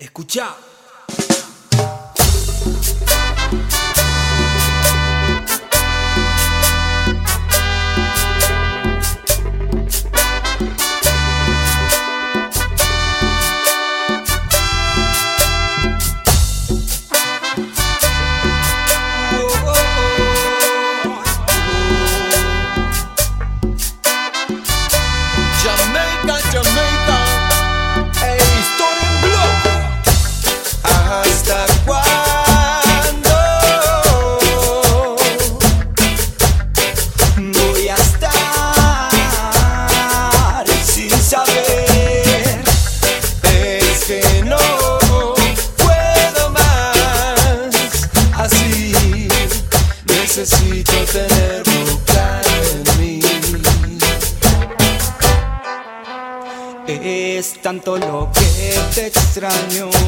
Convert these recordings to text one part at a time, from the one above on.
Escucha. extraño.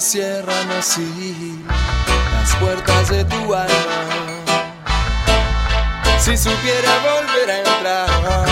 cierran así las puertas de tu alma. Si supiera volver a entrar.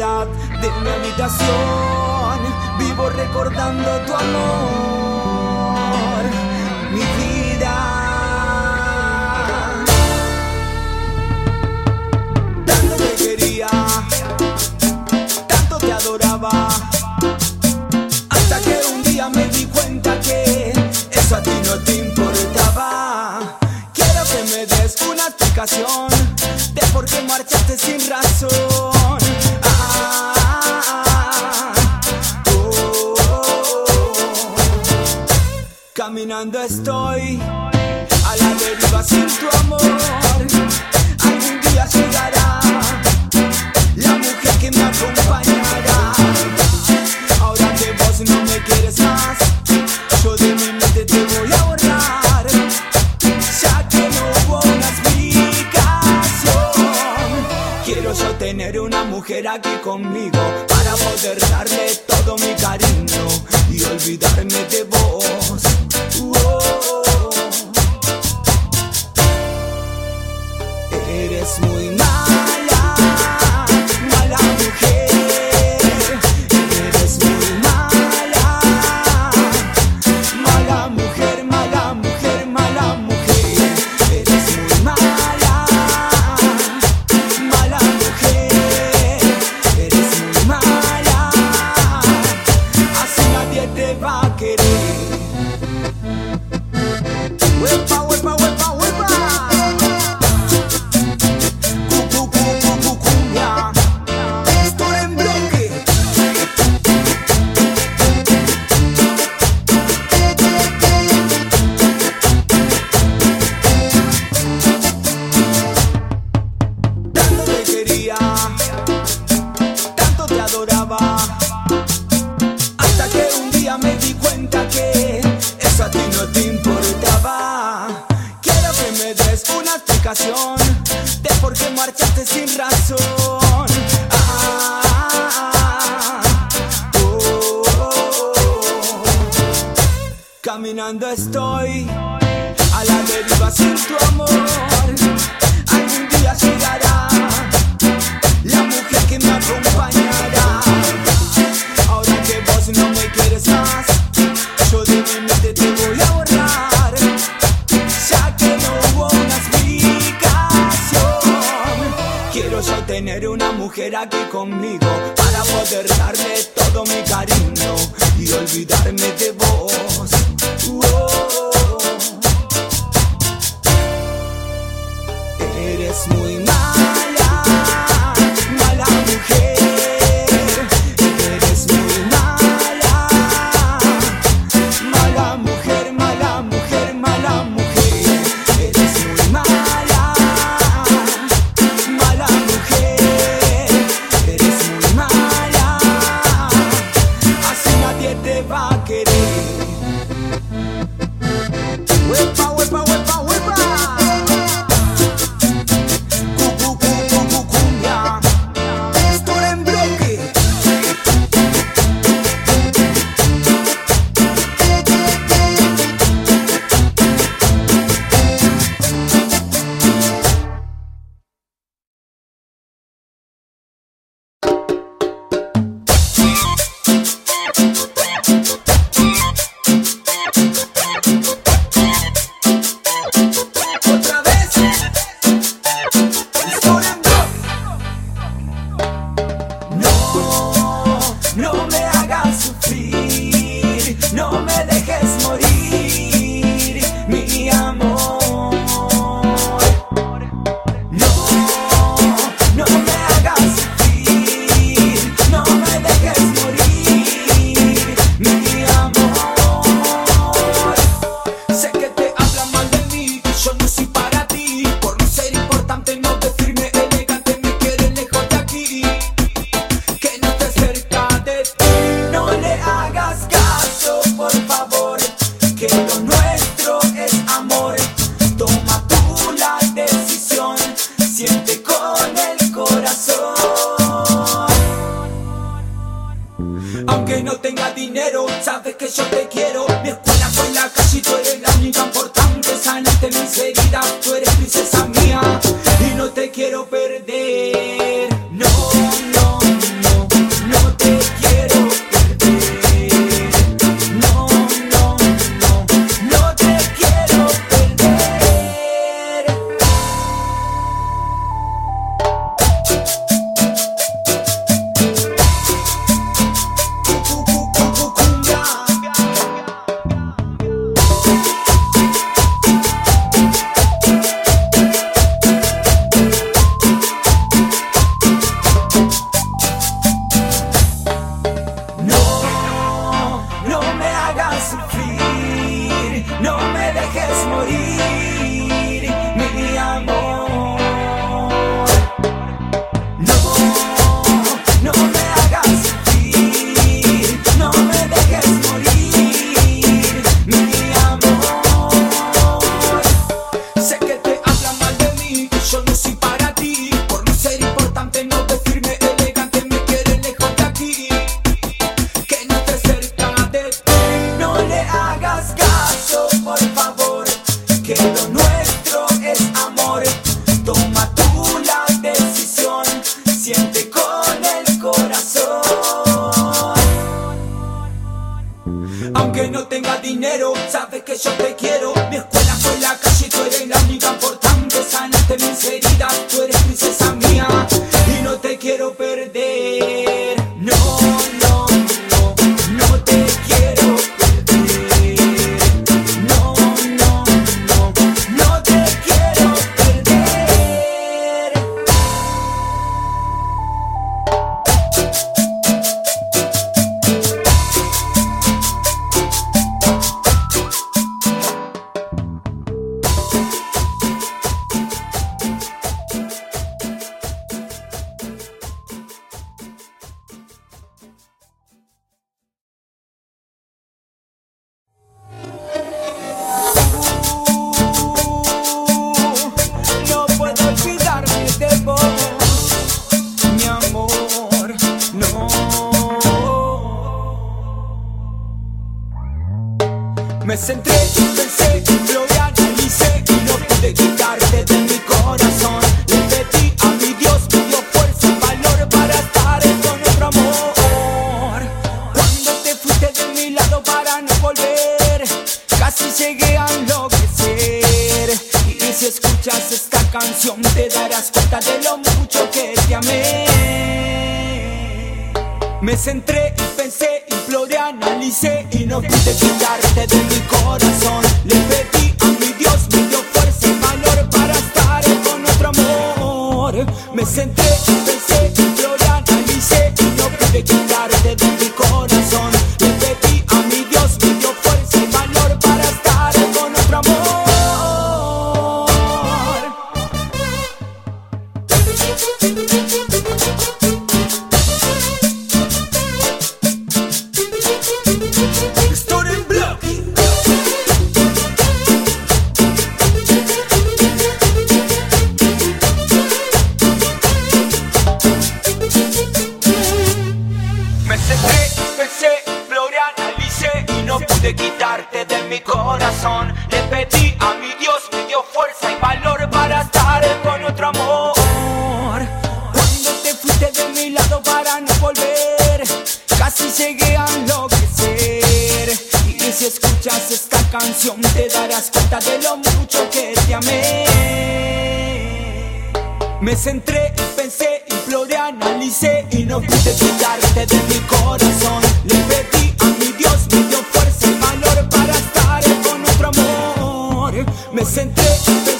soledad de mi habitación, vivo recordando tu amor, mi vida. Tanto te quería, tanto te adoraba, hasta que un día me di cuenta que eso a ti no te importaba. Quiero que me des una explicación de por qué marchaste sin razón. Caminando estoy a la deriva sin tu amor. Algún día llegará la mujer que me acompañará. Ahora que vos no me quieres más, yo de mi mente te voy a borrar. Ya que no hubo una explicación. Quiero yo tener una mujer aquí conmigo para poder darle todo mi cariño y olvidarme de vos. smooth. Me centré y pensé, imploré, analicé y no pude quitarte de mi corazón. Le pedí a mi Dios, me dio fuerza y valor para estar con otro amor. Me centré pensé, imploré, analicé y no pude quitarte de mi corazón. Me centré y pensé, imploré, analicé y no pude quitarte de mi corazón. Le pedí a mi Dios, me dio fuerza y valor para estar con otro amor. Me centré y pensé.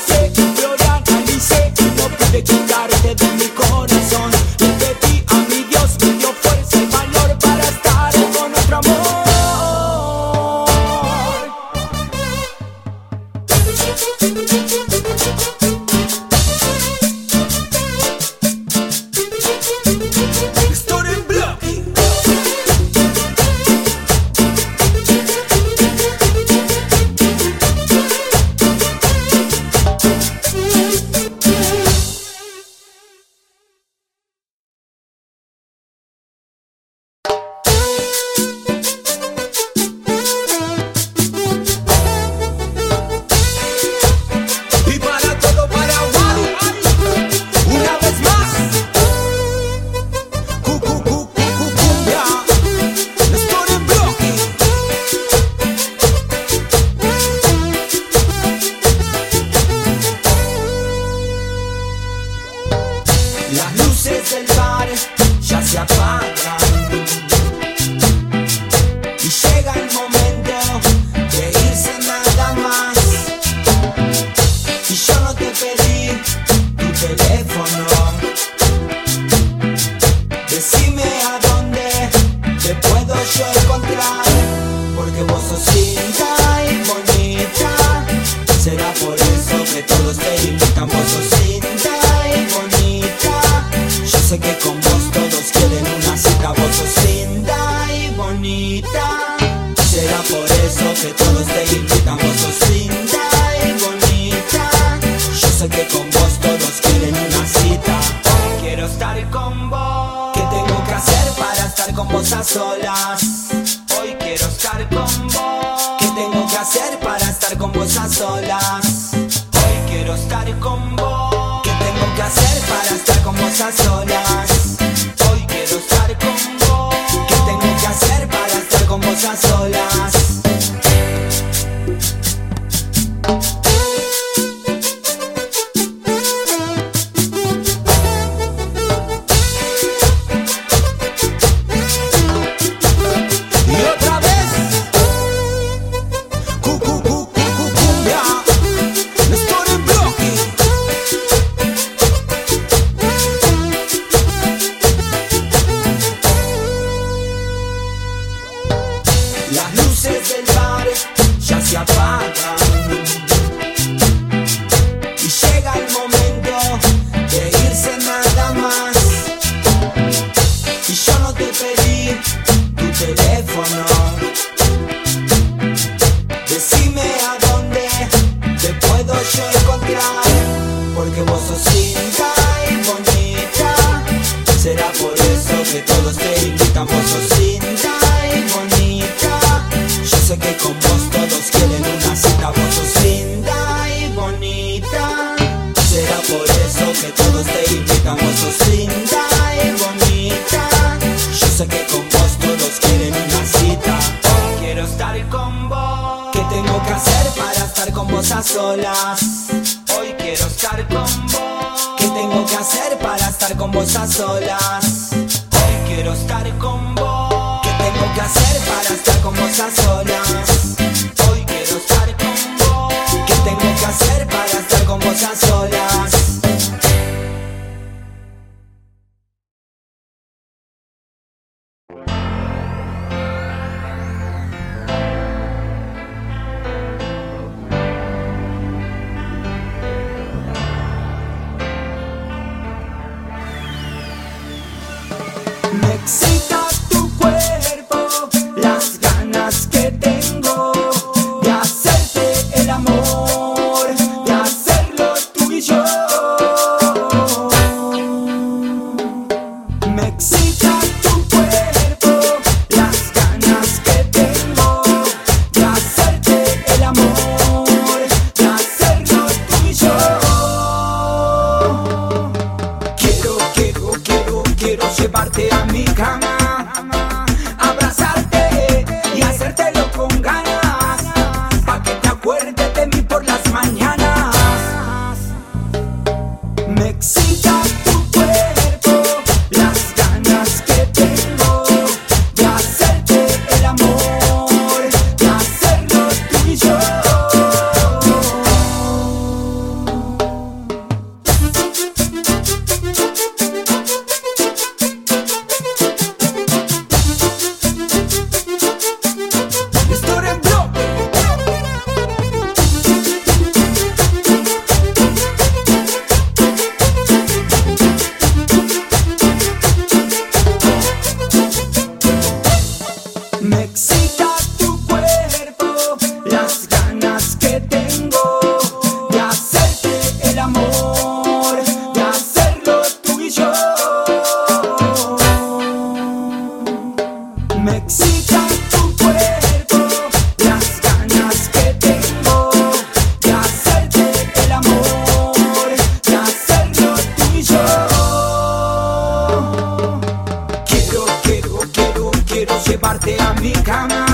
se apaga. Thank ¿Qué tengo que hacer para estar con vos a solas? Hoy quiero estar con vos. ¿Qué tengo que hacer para estar con vos a solas? Hoy quiero estar con vos. ¿Qué tengo que hacer para estar con vos a solas? Hoy quiero estar con vos. ¿Qué tengo que hacer para estar con vos a solas? Dominicana.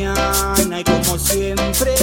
y como siempre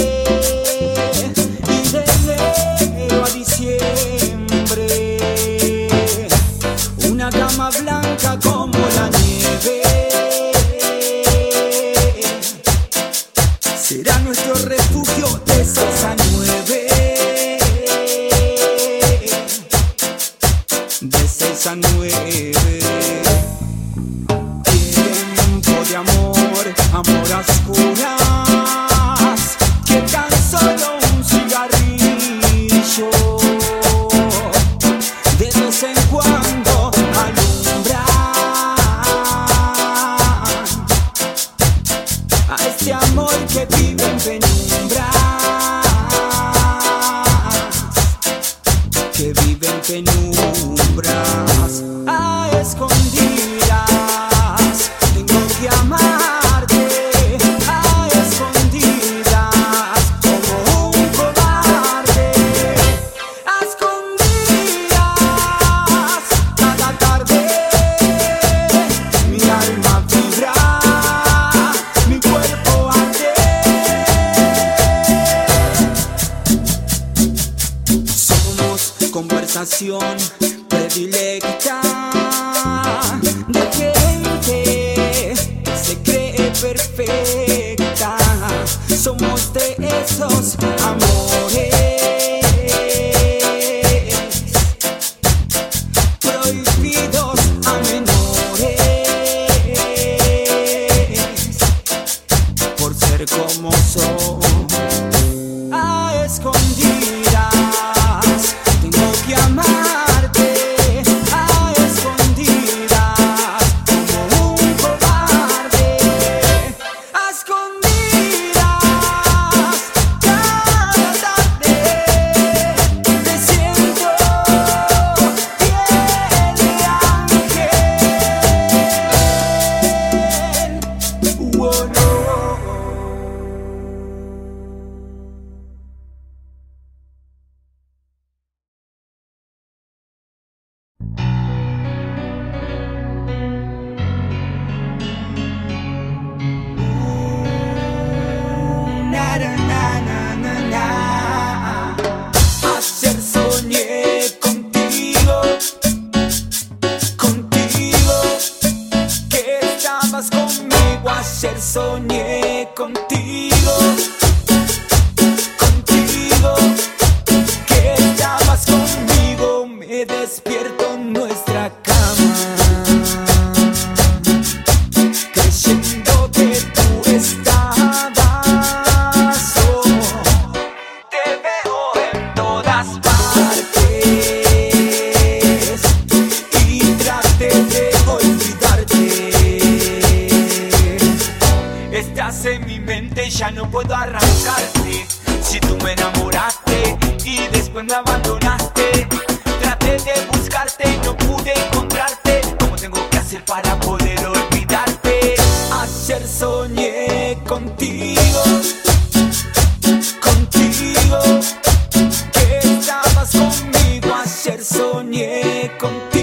canción. Solo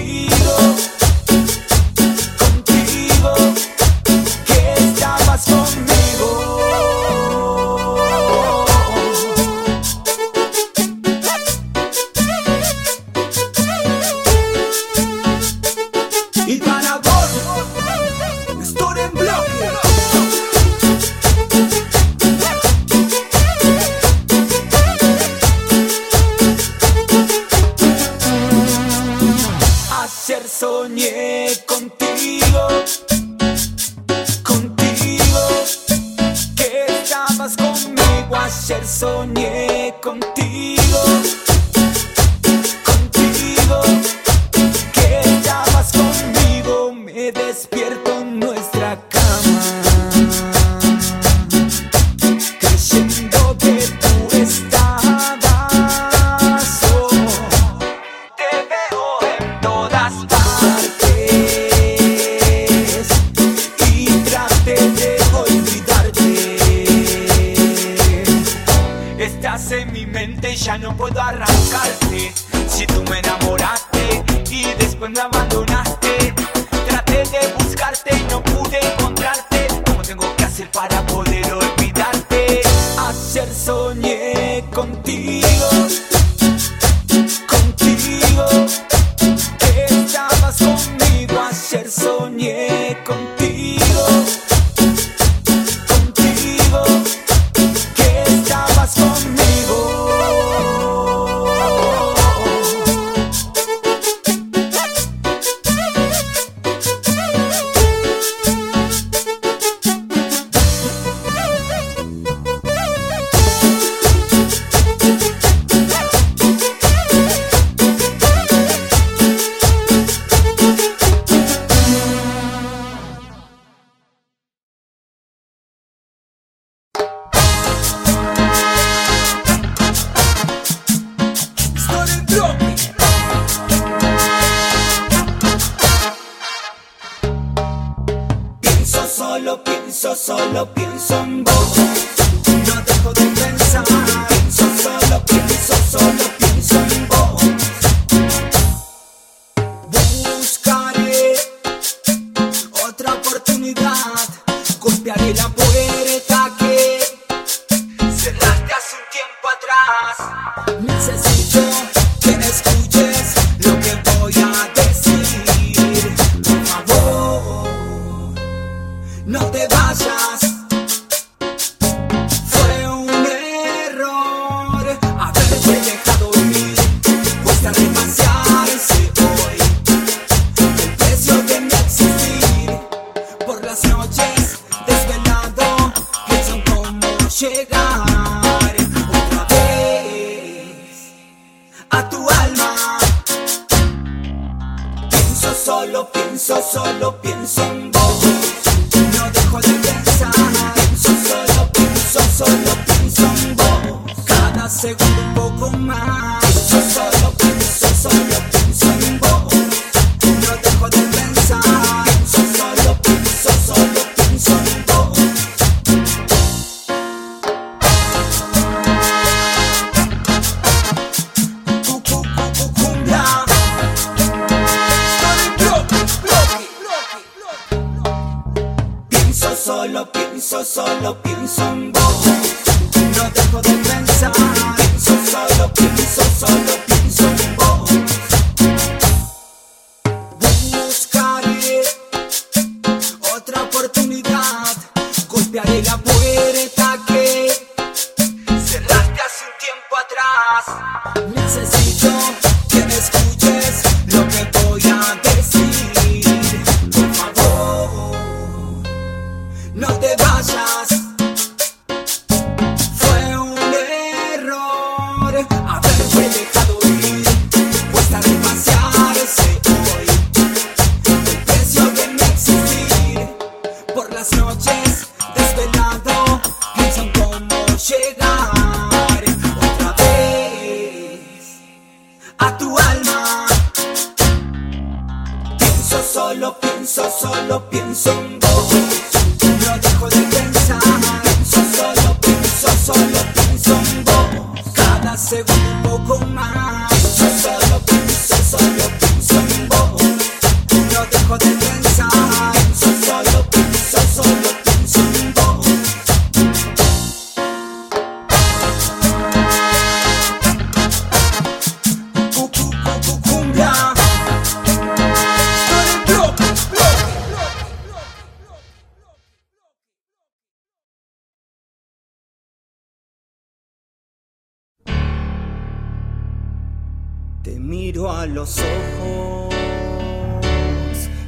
los ojos.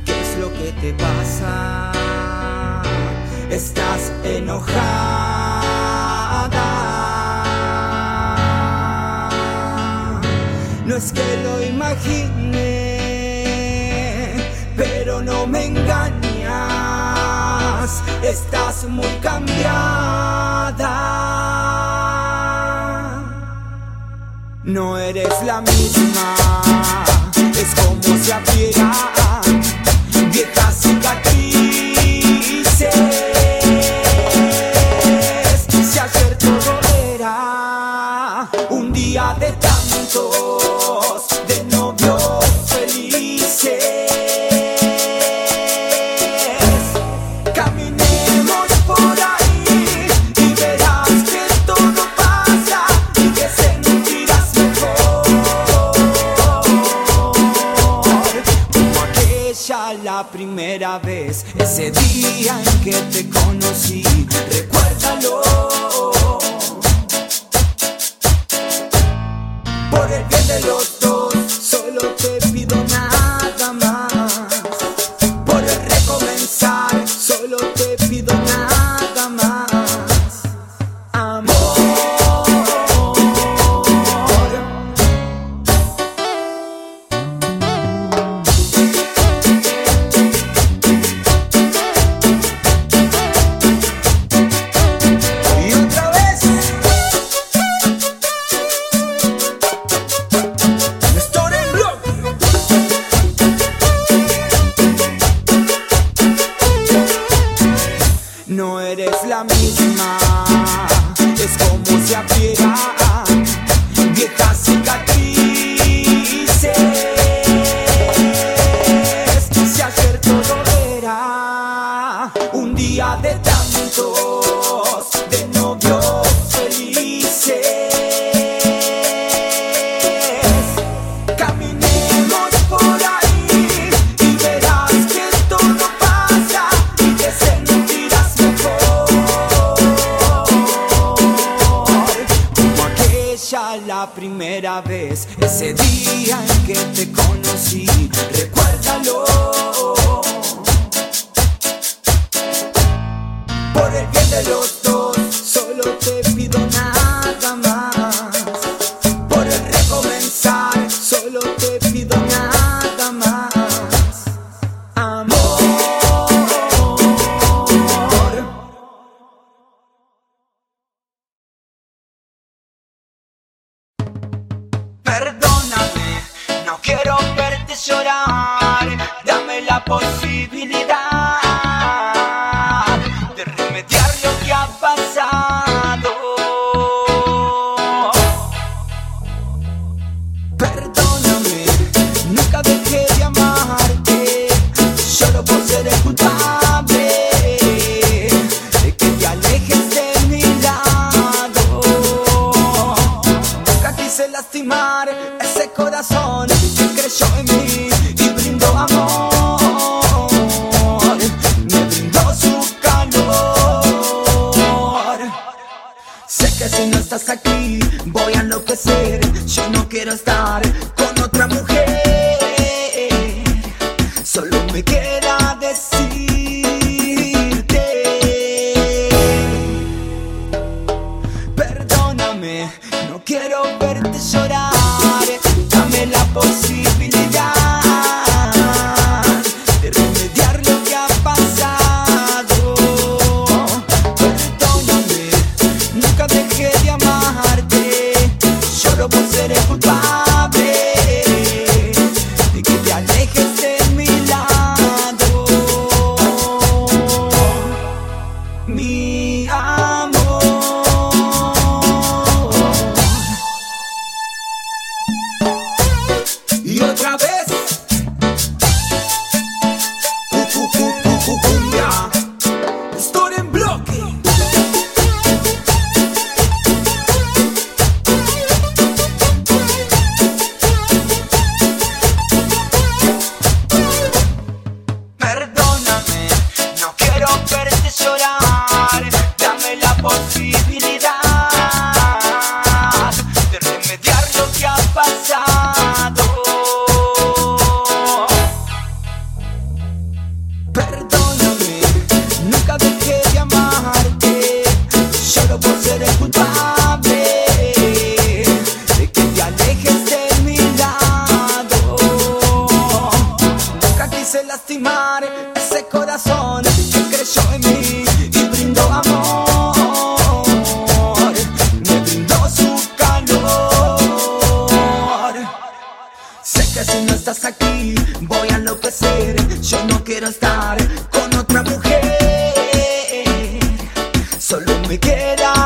¿Qué es lo que te pasa? Estás enojada. No es que lo imagine, pero no me engañas. Estás muy cambiada. No eres la misma. Jack Page a favor. we believe. no estás aquí voy a enloquecer. Yo no quiero estar con otra mujer. Solo me queda